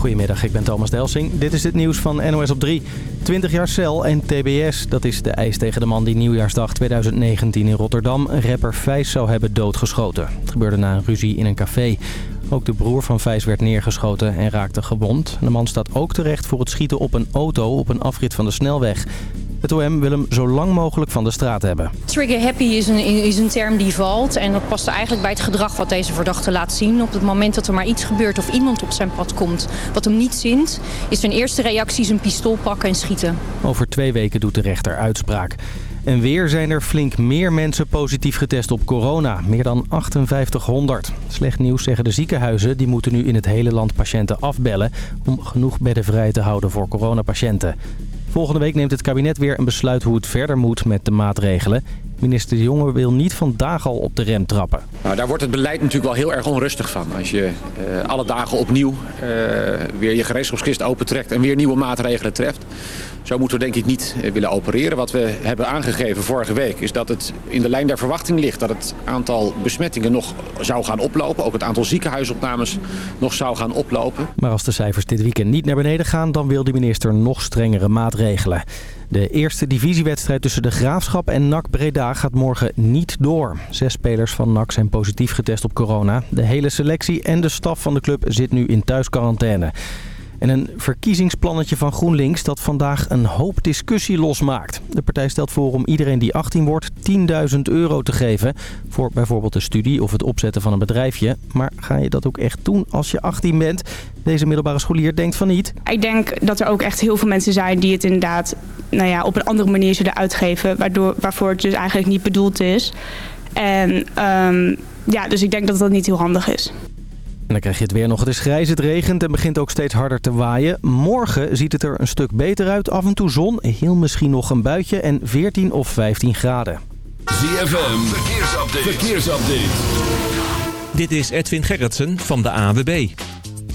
Goedemiddag, ik ben Thomas Delsing. Dit is het nieuws van NOS op 3. 20 jaar cel en tbs, dat is de eis tegen de man die nieuwjaarsdag 2019 in Rotterdam... rapper Vijs zou hebben doodgeschoten. Het gebeurde na een ruzie in een café. Ook de broer van Vijs werd neergeschoten en raakte gewond. De man staat ook terecht voor het schieten op een auto op een afrit van de snelweg. Het OM wil hem zo lang mogelijk van de straat hebben. Trigger happy is een, is een term die valt en dat past eigenlijk bij het gedrag wat deze verdachte laat zien. Op het moment dat er maar iets gebeurt of iemand op zijn pad komt wat hem niet zint, is zijn eerste reactie zijn pistool pakken en schieten. Over twee weken doet de rechter uitspraak. En weer zijn er flink meer mensen positief getest op corona. Meer dan 5800. Slecht nieuws zeggen de ziekenhuizen. Die moeten nu in het hele land patiënten afbellen... om genoeg bedden vrij te houden voor coronapatiënten. Volgende week neemt het kabinet weer een besluit hoe het verder moet met de maatregelen. Minister De Jonge wil niet vandaag al op de rem trappen. Nou, daar wordt het beleid natuurlijk wel heel erg onrustig van. Als je uh, alle dagen opnieuw uh, weer je gereedschapskist opentrekt en weer nieuwe maatregelen treft. Zo moeten we denk ik niet willen opereren. Wat we hebben aangegeven vorige week is dat het in de lijn der verwachting ligt... dat het aantal besmettingen nog zou gaan oplopen. Ook het aantal ziekenhuisopnames nog zou gaan oplopen. Maar als de cijfers dit weekend niet naar beneden gaan... dan wil de minister nog strengere maatregelen. De eerste divisiewedstrijd tussen de Graafschap en NAC Breda gaat morgen niet door. Zes spelers van NAC zijn positief getest op corona. De hele selectie en de staf van de club zit nu in thuisquarantaine. En een verkiezingsplannetje van GroenLinks dat vandaag een hoop discussie losmaakt. De partij stelt voor om iedereen die 18 wordt 10.000 euro te geven. Voor bijvoorbeeld een studie of het opzetten van een bedrijfje. Maar ga je dat ook echt doen als je 18 bent? Deze middelbare scholier denkt van niet. Ik denk dat er ook echt heel veel mensen zijn die het inderdaad nou ja, op een andere manier zullen uitgeven. Waardoor, waarvoor het dus eigenlijk niet bedoeld is. En um, ja, dus ik denk dat dat niet heel handig is. En dan krijg je het weer nog. Het is grijs, het regent en begint ook steeds harder te waaien. Morgen ziet het er een stuk beter uit. Af en toe zon, heel misschien nog een buitje en 14 of 15 graden. ZFM, verkeersupdate. verkeersupdate. Dit is Edwin Gerritsen van de AWB.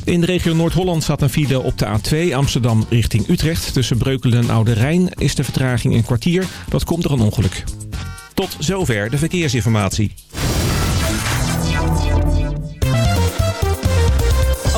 In de regio Noord-Holland staat een file op de A2 Amsterdam richting Utrecht. Tussen Breukelen en Oude Rijn is de vertraging een kwartier. Dat komt door een ongeluk. Tot zover de verkeersinformatie.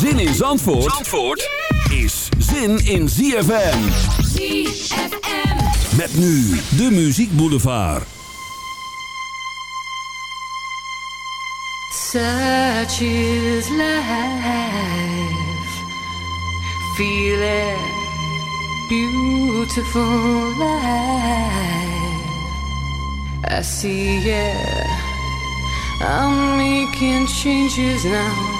Zin in Zandvoort, Zandvoort is zin in ZFM. ZFM. Met nu de Muziek Boulevard. Such is life. Feel it. Beautiful life. I see it. I'm making changes now.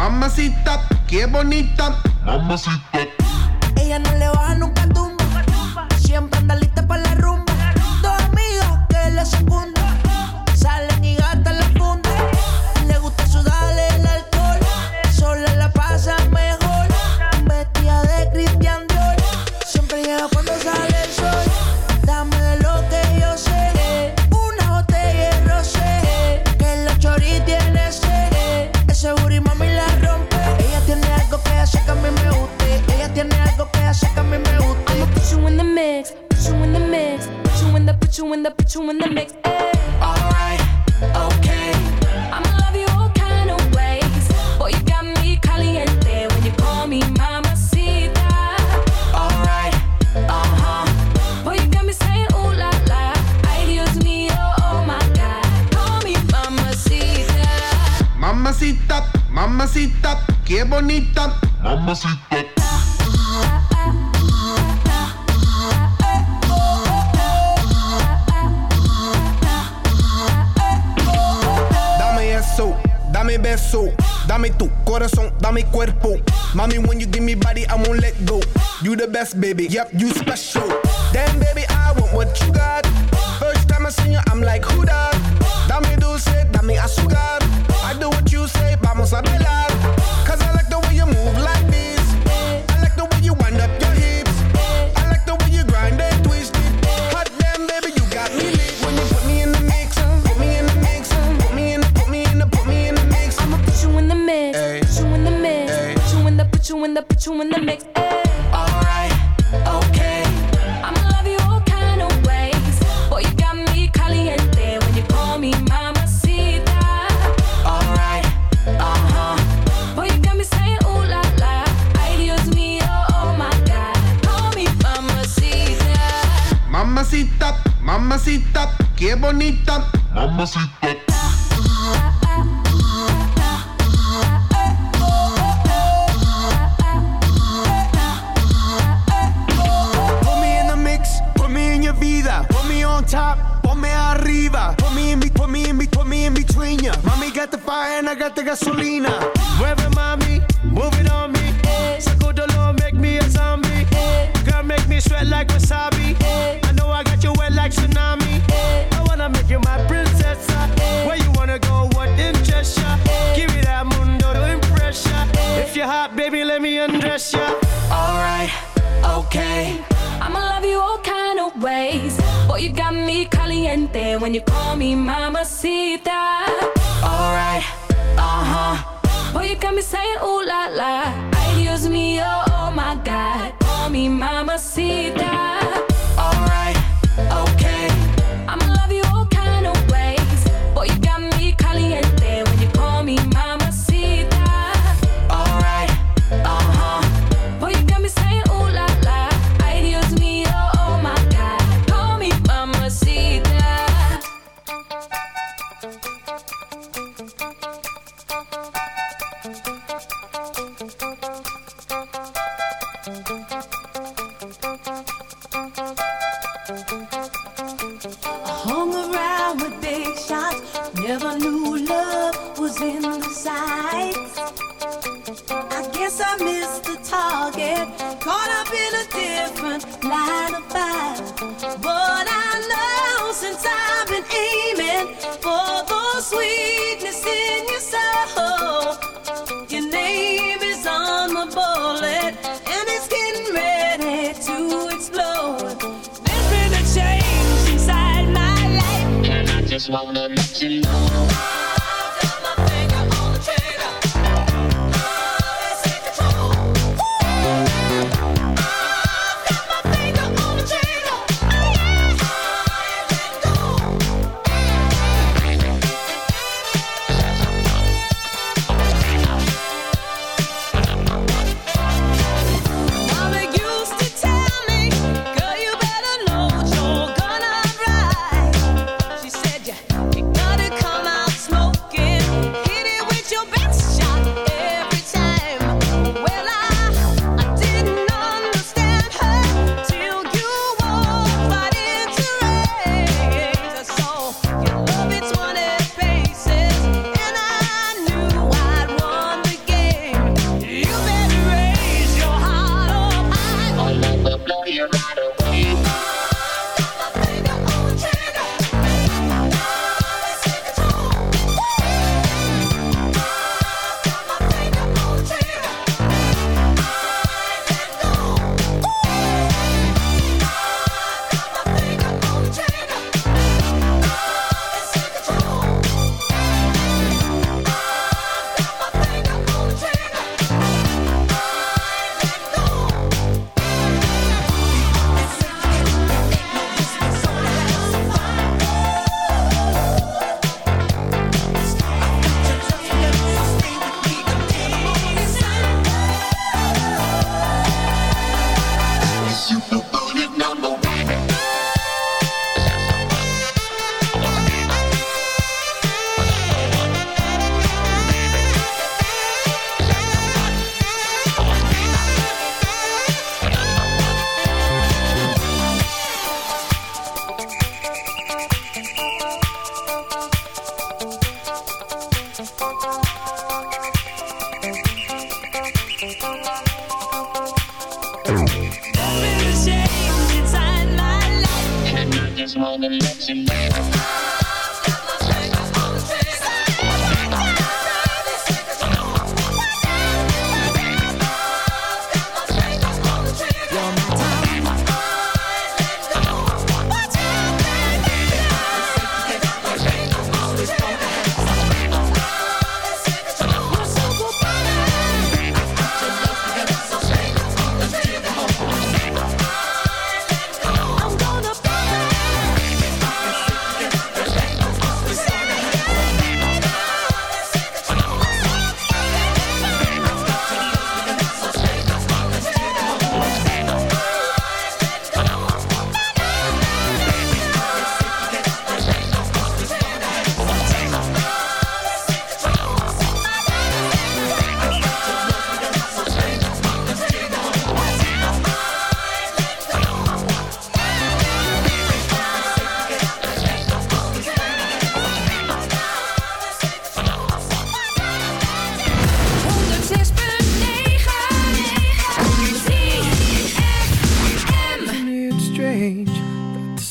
Mamacita, qué bonita. Mamacita. Ella no le va Pussy. guess I missed the target. Caught up in a different line of fire. But I know since I've been aiming for the sweetness in your soul, your name is on my bullet and it's getting ready to explode. There's been a change inside my life, and I just wanna let you know.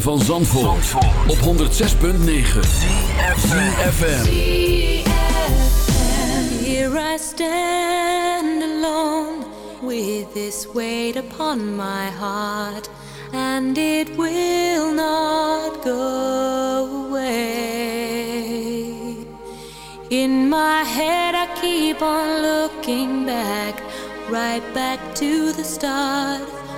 van Zandvoort, op 106.9 CFFM Here I stand alone with this weight upon my heart, and it will not go away. In my head, I keep on looking back, right back to the start,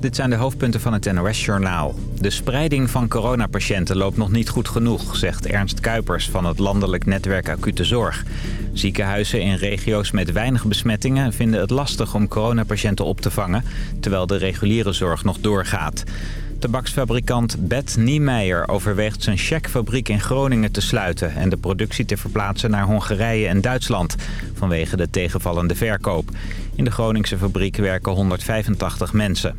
dit zijn de hoofdpunten van het NOS-journaal. De spreiding van coronapatiënten loopt nog niet goed genoeg, zegt Ernst Kuipers van het Landelijk Netwerk Acute Zorg. Ziekenhuizen in regio's met weinig besmettingen vinden het lastig om coronapatiënten op te vangen, terwijl de reguliere zorg nog doorgaat. Tabaksfabrikant Bet Niemeyer overweegt zijn checkfabriek in Groningen te sluiten... en de productie te verplaatsen naar Hongarije en Duitsland... vanwege de tegenvallende verkoop. In de Groningse fabriek werken 185 mensen.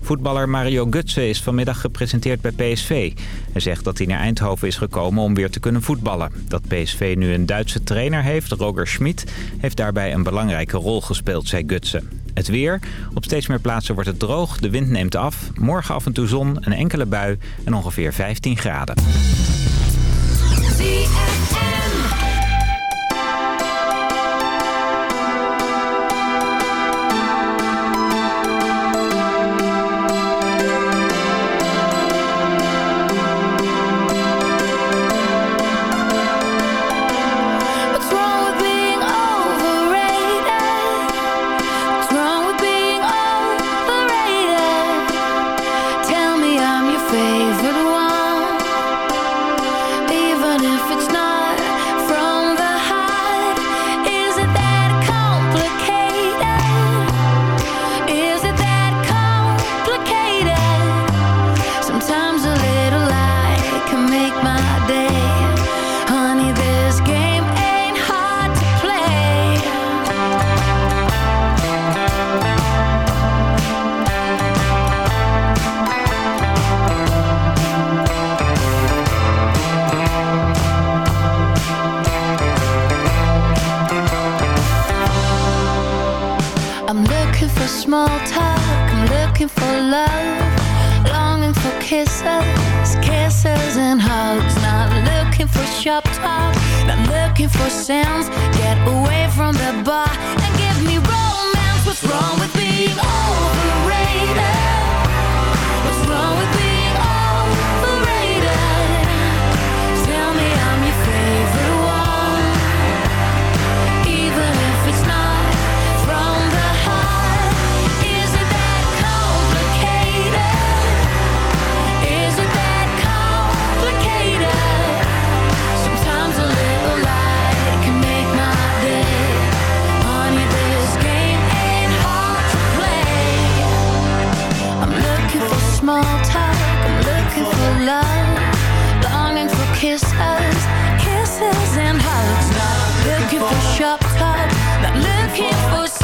Voetballer Mario Gutsen is vanmiddag gepresenteerd bij PSV. Hij zegt dat hij naar Eindhoven is gekomen om weer te kunnen voetballen. Dat PSV nu een Duitse trainer heeft, Roger Schmid... heeft daarbij een belangrijke rol gespeeld, zei Gutsen. Het weer. Op steeds meer plaatsen wordt het droog, de wind neemt af. Morgen af en toe zon, een enkele bui en ongeveer 15 graden. Small talk. I'm looking for love. Longing for kisses, kisses and hugs. Not looking for shop talk. Not looking for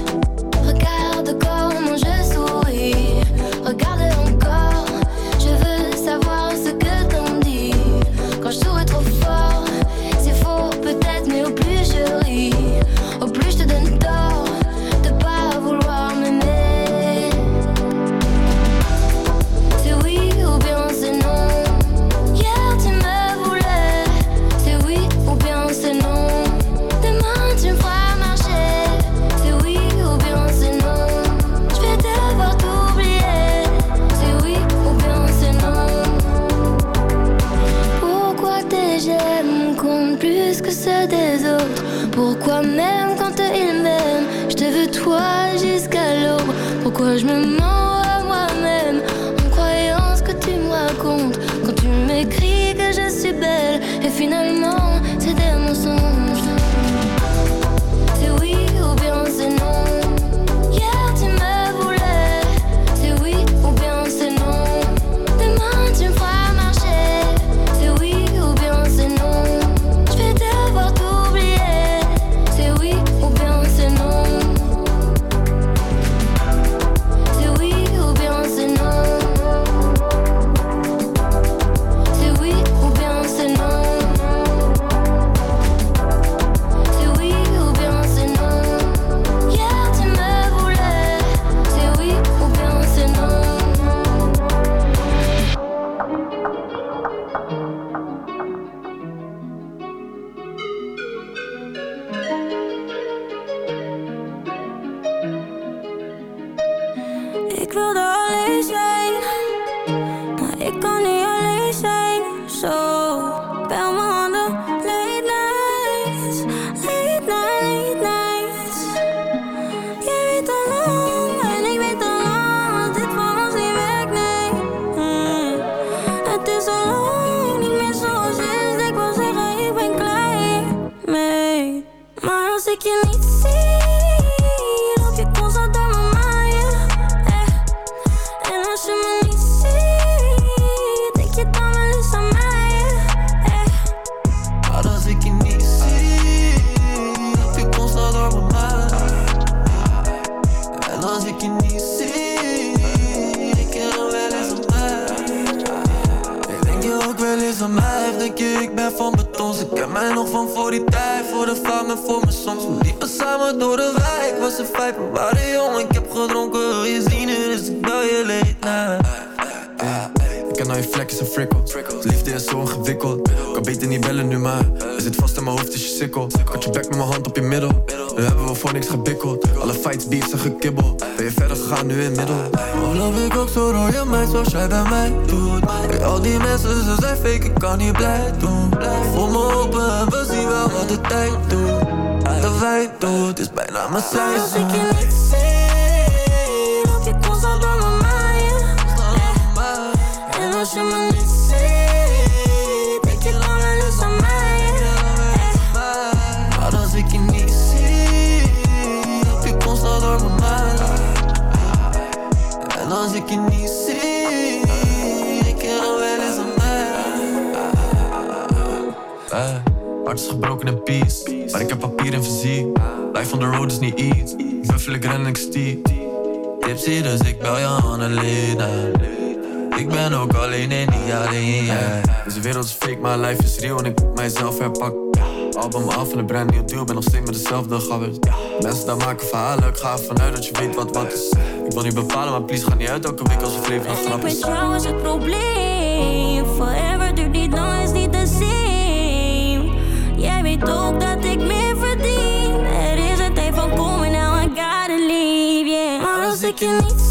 Van voor die tijd, voor de faam en voor mijn soms. We liepen samen door de wijk, was een vijf, we waren jong. Ik heb gedronken, wil je zien, dus ik bel je night. Ik ken al je vlekjes en frikkels Liefde is zo ingewikkeld Kan beter niet bellen nu maar Je zit vast in mijn hoofd is je sikkel Kat je bek met mijn hand op je middel Nu hebben we voor niks gebikkeld. Alle fights, beefs en gekibbel. Ben je verder gegaan nu in middel. Oh loop ik ook zo door je meid zoals jij bij mij doet? Bij al die mensen ze zijn fake ik kan niet blij doen. Voel me open en we zien wel wat de tijd doet. De wij doet is bijna mijn als ik je seizoen je constant door. En als je me hart is gebroken in peace, maar ik heb papier en fysiek. Life on the road is niet iets, buffel ik ren en ik stiek. Tipsy, dus ik bel je Annelena. Ik ben ook alleen en niet alleen, yeah. Deze wereld is fake, maar life is real en ik moet mijzelf herpakken. Album af en een brand nieuw deal, ben nog steeds met dezelfde gabbers. Mensen daar maken verhalen, ik ga ervan uit dat je weet wat wat is. Ik wil niet bepalen, maar please ga niet uit elke week als een leven een grap jou is het probleem. Forever Jij weet ook dat ik meer verdien. Er is een tijd van komen, now I gotta leave, yeah. Maar ik je niet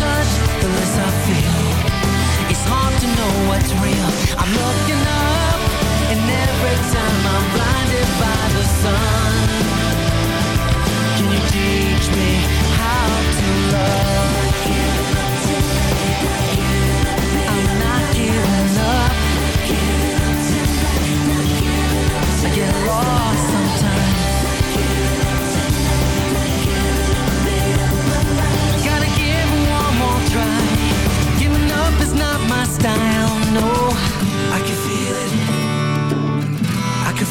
touch, the less I feel. It's hard to know what's real. I'm looking up, and every time I'm blinded by the sun. Can you teach me how to love? I'm not giving up. Get lost.